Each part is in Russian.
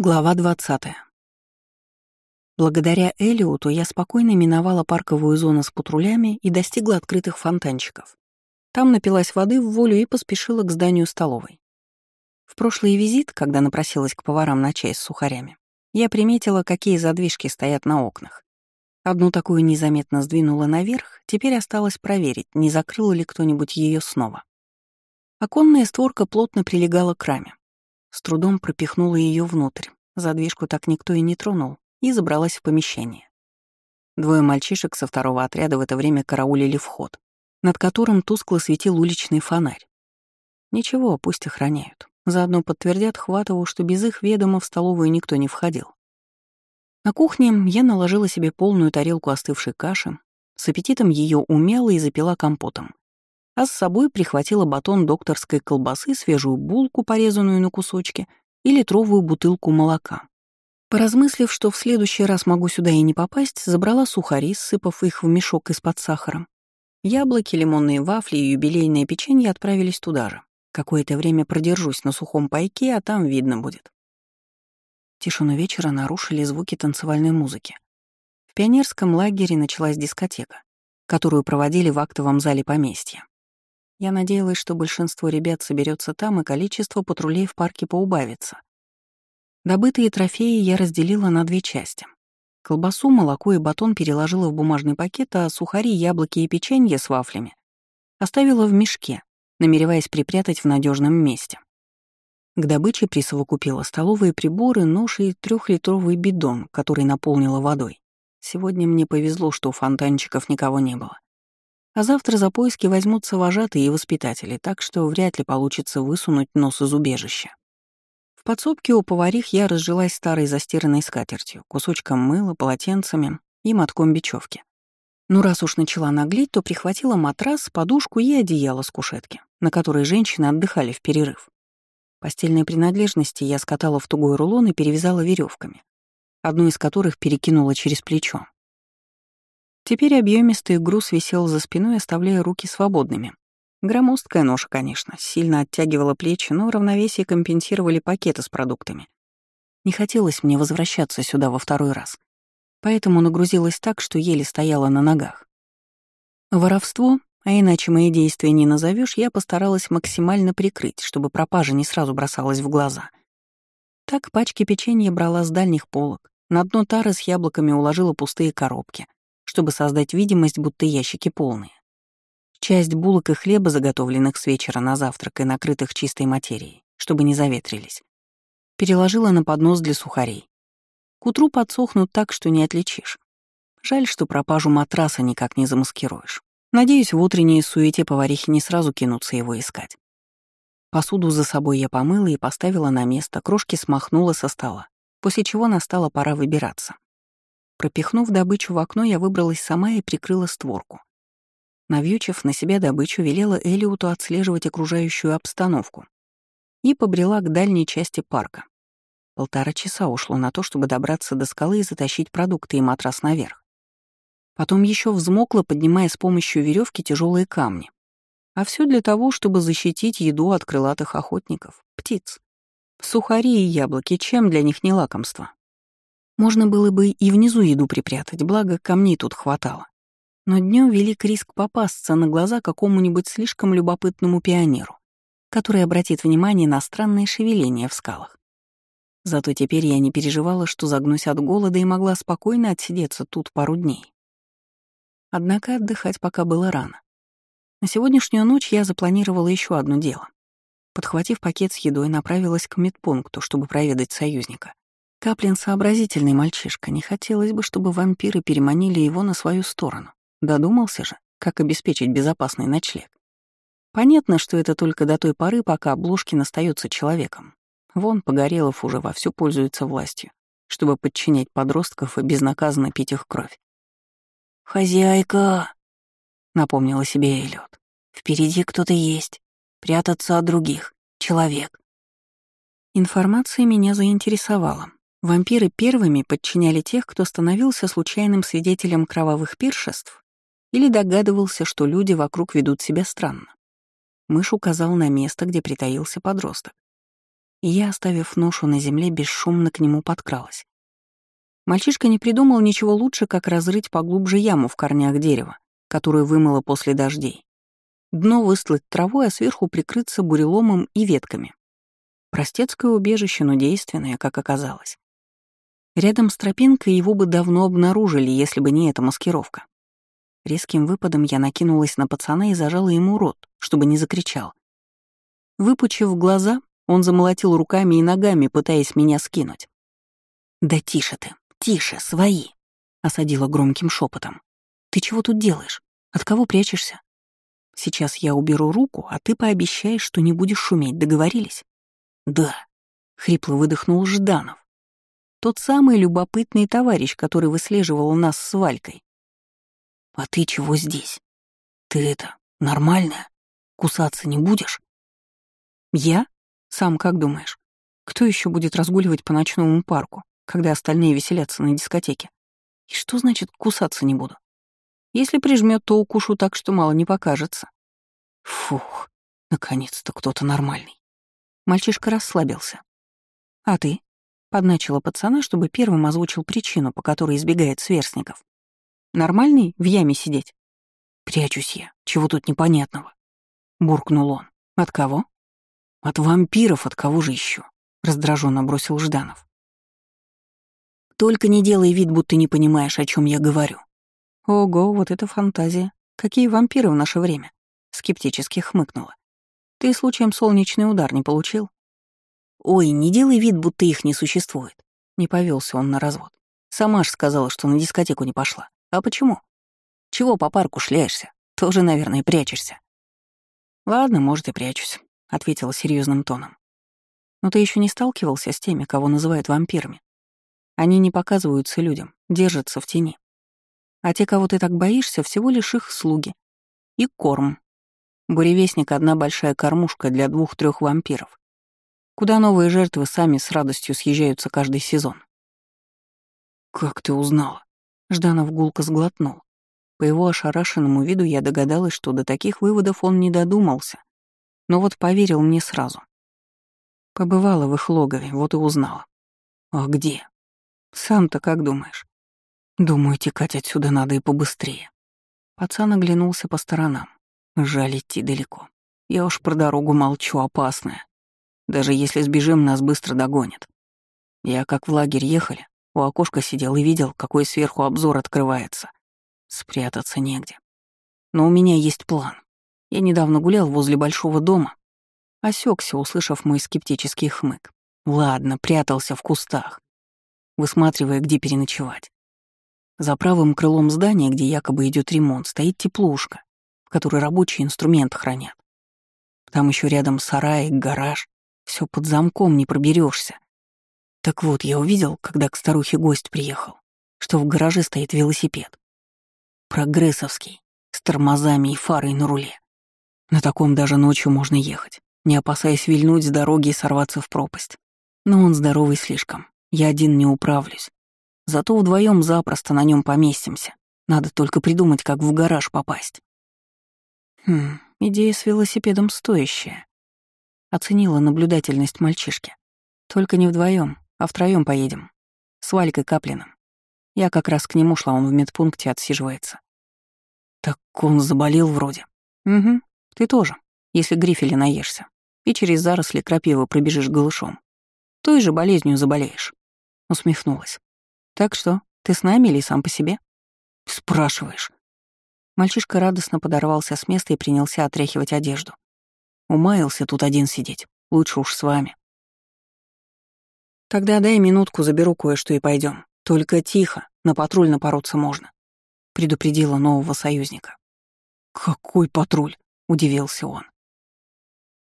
Глава 20. Благодаря Элиоту я спокойно миновала парковую зону с патрулями и достигла открытых фонтанчиков. Там напилась воды в волю и поспешила к зданию столовой. В прошлый визит, когда напросилась к поварам на чай с сухарями, я приметила, какие задвижки стоят на окнах. Одну такую незаметно сдвинула наверх, теперь осталось проверить, не закрыл ли кто-нибудь ее снова. Оконная створка плотно прилегала к раме. С трудом пропихнула ее внутрь. Задвижку так никто и не тронул, и забралась в помещение. Двое мальчишек со второго отряда в это время караулили вход, над которым тускло светил уличный фонарь. Ничего, пусть охраняют. Заодно подтвердят Хватову, что без их ведома в столовую никто не входил. На кухне я наложила себе полную тарелку остывшей каши, с аппетитом ее умела и запила компотом а с собой прихватила батон докторской колбасы, свежую булку, порезанную на кусочки, и литровую бутылку молока. Поразмыслив, что в следующий раз могу сюда и не попасть, забрала сухари, сыпав их в мешок из-под сахара. Яблоки, лимонные вафли и юбилейное печенье отправились туда же. Какое-то время продержусь на сухом пайке, а там видно будет. Тишину вечера нарушили звуки танцевальной музыки. В пионерском лагере началась дискотека, которую проводили в актовом зале поместья. Я надеялась, что большинство ребят соберется там, и количество патрулей в парке поубавится. Добытые трофеи я разделила на две части. Колбасу, молоко и батон переложила в бумажный пакет, а сухари, яблоки и печенье с вафлями оставила в мешке, намереваясь припрятать в надежном месте. К добыче присовокупила столовые приборы, нож и трехлитровый бидон, который наполнила водой. Сегодня мне повезло, что у фонтанчиков никого не было. А завтра за поиски возьмутся вожатые и воспитатели, так что вряд ли получится высунуть нос из убежища. В подсобке у поварих я разжилась старой застиранной скатертью, кусочком мыла, полотенцами и мотком бечевки. Ну, раз уж начала наглеть, то прихватила матрас, подушку и одеяло с кушетки, на которой женщины отдыхали в перерыв. Постельные принадлежности я скатала в тугой рулон и перевязала веревками, одну из которых перекинула через плечо. Теперь объемистый груз висел за спиной, оставляя руки свободными. Громоздкая ноша, конечно, сильно оттягивала плечи, но равновесие компенсировали пакеты с продуктами. Не хотелось мне возвращаться сюда во второй раз. Поэтому нагрузилась так, что еле стояла на ногах. Воровство, а иначе мои действия не назовешь, я постаралась максимально прикрыть, чтобы пропажа не сразу бросалась в глаза. Так пачки печенья брала с дальних полок, на дно тары с яблоками уложила пустые коробки — чтобы создать видимость, будто ящики полные. Часть булок и хлеба, заготовленных с вечера на завтрак и накрытых чистой материей, чтобы не заветрились, переложила на поднос для сухарей. К утру подсохнут так, что не отличишь. Жаль, что пропажу матраса никак не замаскируешь. Надеюсь, в утренней суете поварихи не сразу кинутся его искать. Посуду за собой я помыла и поставила на место, крошки смахнула со стола, после чего настала пора выбираться. Пропихнув добычу в окно, я выбралась сама и прикрыла створку. Навьючив на себя добычу, велела Элиоту отслеживать окружающую обстановку и побрела к дальней части парка. Полтора часа ушло на то, чтобы добраться до скалы и затащить продукты и матрас наверх. Потом еще взмокла, поднимая с помощью веревки тяжелые камни. А все для того, чтобы защитить еду от крылатых охотников, птиц. Сухари и яблоки, чем для них не лакомство. Можно было бы и внизу еду припрятать, благо камней тут хватало. Но днем велик риск попасться на глаза какому-нибудь слишком любопытному пионеру, который обратит внимание на странные шевеления в скалах. Зато теперь я не переживала, что загнусь от голода и могла спокойно отсидеться тут пару дней. Однако отдыхать пока было рано. На сегодняшнюю ночь я запланировала еще одно дело. Подхватив пакет с едой, направилась к медпункту, чтобы проведать союзника. Каплин сообразительный мальчишка, не хотелось бы, чтобы вампиры переманили его на свою сторону. Додумался же, как обеспечить безопасный ночлег. Понятно, что это только до той поры, пока Блушкин остается человеком. Вон Погорелов уже вовсю пользуется властью, чтобы подчинять подростков и безнаказанно пить их кровь. «Хозяйка!» — напомнила себе Эллиот. «Впереди кто-то есть. Прятаться от других. Человек». Информация меня заинтересовала. Вампиры первыми подчиняли тех, кто становился случайным свидетелем кровавых пиршеств или догадывался, что люди вокруг ведут себя странно. Мышь указал на место, где притаился подросток. и я, оставив ношу на земле, бесшумно к нему подкралась. Мальчишка не придумал ничего лучше, как разрыть поглубже яму в корнях дерева, которую вымыло после дождей. Дно выстлать травой, а сверху прикрыться буреломом и ветками. Простецкое убежище, но действенное, как оказалось. Рядом с тропинкой его бы давно обнаружили, если бы не эта маскировка. Резким выпадом я накинулась на пацана и зажала ему рот, чтобы не закричал. Выпучив глаза, он замолотил руками и ногами, пытаясь меня скинуть. «Да тише ты, тише, свои!» — осадила громким шепотом. «Ты чего тут делаешь? От кого прячешься?» Сейчас я уберу руку, а ты пообещаешь, что не будешь шуметь, договорились? Да, хрипло выдохнул Жданов. Тот самый любопытный товарищ, который выслеживал нас с Валькой. А ты чего здесь? Ты это, нормальная? Кусаться не будешь? Я? Сам как думаешь? Кто еще будет разгуливать по ночному парку, когда остальные веселятся на дискотеке? И что значит кусаться не буду? Если прижмет, то укушу так, что мало не покажется. Фух, наконец-то кто-то нормальный. Мальчишка расслабился. А ты? Подначила пацана, чтобы первым озвучил причину, по которой избегает сверстников. Нормальный в яме сидеть? Прячусь я, чего тут непонятного? Буркнул он. От кого? От вампиров, от кого же еще? Раздраженно бросил Жданов. Только не делай вид, будто не понимаешь, о чем я говорю. Ого, вот это фантазия. Какие вампиры в наше время? Скептически хмыкнула. Ты случаем солнечный удар не получил? Ой, не делай вид, будто их не существует. Не повелся он на развод. Сама ж сказала, что на дискотеку не пошла. А почему? Чего по парку шляешься? Тоже, наверное, прячешься. Ладно, может, и прячусь, ответила серьезным тоном. Но ты еще не сталкивался с теми, кого называют вампирами. Они не показываются людям, держатся в тени. А те, кого ты так боишься, всего лишь их слуги. И корм. Буревестник — одна большая кормушка для двух-трех вампиров, куда новые жертвы сами с радостью съезжаются каждый сезон. «Как ты узнала?» Жданов гулко сглотнул. По его ошарашенному виду я догадалась, что до таких выводов он не додумался. Но вот поверил мне сразу. Побывала в их логове, вот и узнала. А где? Сам-то как думаешь? Думаю, текать отсюда надо и побыстрее. Пацан оглянулся по сторонам. Жаль идти далеко. Я уж про дорогу молчу, опасная. Даже если сбежим, нас быстро догонят. Я как в лагерь ехали, у окошка сидел и видел, какой сверху обзор открывается. Спрятаться негде. Но у меня есть план. Я недавно гулял возле большого дома. Осекся, услышав мой скептический хмык. Ладно, прятался в кустах, высматривая, где переночевать. За правым крылом здания, где якобы идет ремонт, стоит теплушка, в которой рабочие инструменты хранят. Там еще рядом сарай, гараж. Все под замком не проберешься. Так вот, я увидел, когда к старухе гость приехал, что в гараже стоит велосипед. Прогрессовский, с тормозами и фарой на руле. На таком даже ночью можно ехать, не опасаясь вильнуть с дороги и сорваться в пропасть. Но он здоровый слишком, я один не управлюсь. Зато вдвоем запросто на нем поместимся. Надо только придумать, как в гараж попасть. Хм, идея с велосипедом стоящая. Оценила наблюдательность мальчишки. Только не вдвоем, а втроем поедем. С Валькой Каплиным. Я как раз к нему шла, он в медпункте отсиживается. Так он заболел вроде. Угу, ты тоже, если грифеля наешься. И через заросли крапивы пробежишь голышом. Той же болезнью заболеешь. Усмехнулась. Так что, ты с нами или сам по себе? Спрашиваешь. Мальчишка радостно подорвался с места и принялся отряхивать одежду. Умаился тут один сидеть. Лучше уж с вами. Тогда дай минутку, заберу кое-что и пойдем. Только тихо, на патруль напороться можно. Предупредила нового союзника. Какой патруль? Удивился он.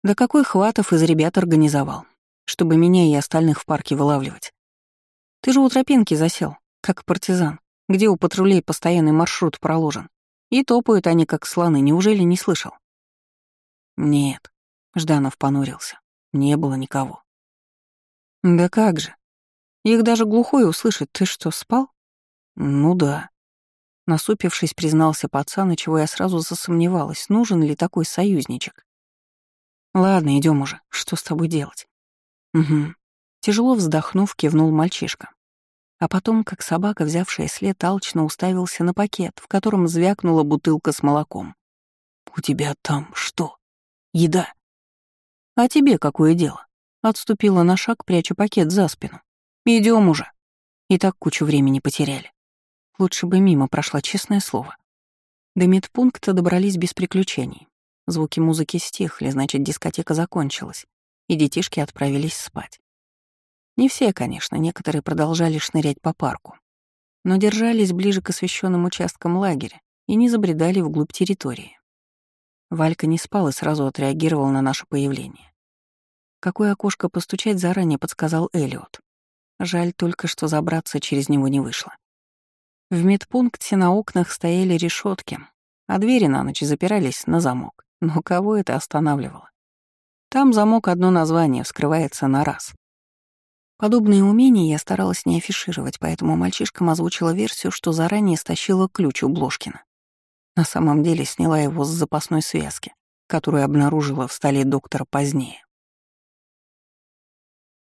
Да какой Хватов из ребят организовал, чтобы меня и остальных в парке вылавливать. Ты же у тропинки засел, как партизан, где у патрулей постоянный маршрут проложен. И топают они, как слоны, неужели не слышал? Нет, Жданов понурился. Не было никого. Да как же? Их даже глухой услышит. Ты что, спал? Ну да. Насупившись, признался пацан, и чего я сразу засомневалась, нужен ли такой союзничек. Ладно, идем уже. Что с тобой делать? Угу. Тяжело вздохнув, кивнул мальчишка. А потом, как собака, взявшая след, алчно уставился на пакет, в котором звякнула бутылка с молоком. «У тебя там что? Еда?» «А тебе какое дело?» Отступила на шаг, пряча пакет за спину. Идем уже!» И так кучу времени потеряли. Лучше бы мимо прошла, честное слово. До медпункта добрались без приключений. Звуки музыки стихли, значит, дискотека закончилась, и детишки отправились спать. Не все, конечно, некоторые продолжали шнырять по парку, но держались ближе к освещенным участкам лагеря и не забредали вглубь территории. Валька не спал и сразу отреагировал на наше появление. Какое окошко постучать заранее подсказал Элиот. Жаль только, что забраться через него не вышло. В медпункте на окнах стояли решетки, а двери на ночь запирались на замок. Но кого это останавливало? Там замок одно название вскрывается на раз. Подобные умения я старалась не афишировать, поэтому мальчишкам озвучила версию, что заранее стащила ключ у Блошкина. На самом деле сняла его с запасной связки, которую обнаружила в столе доктора позднее.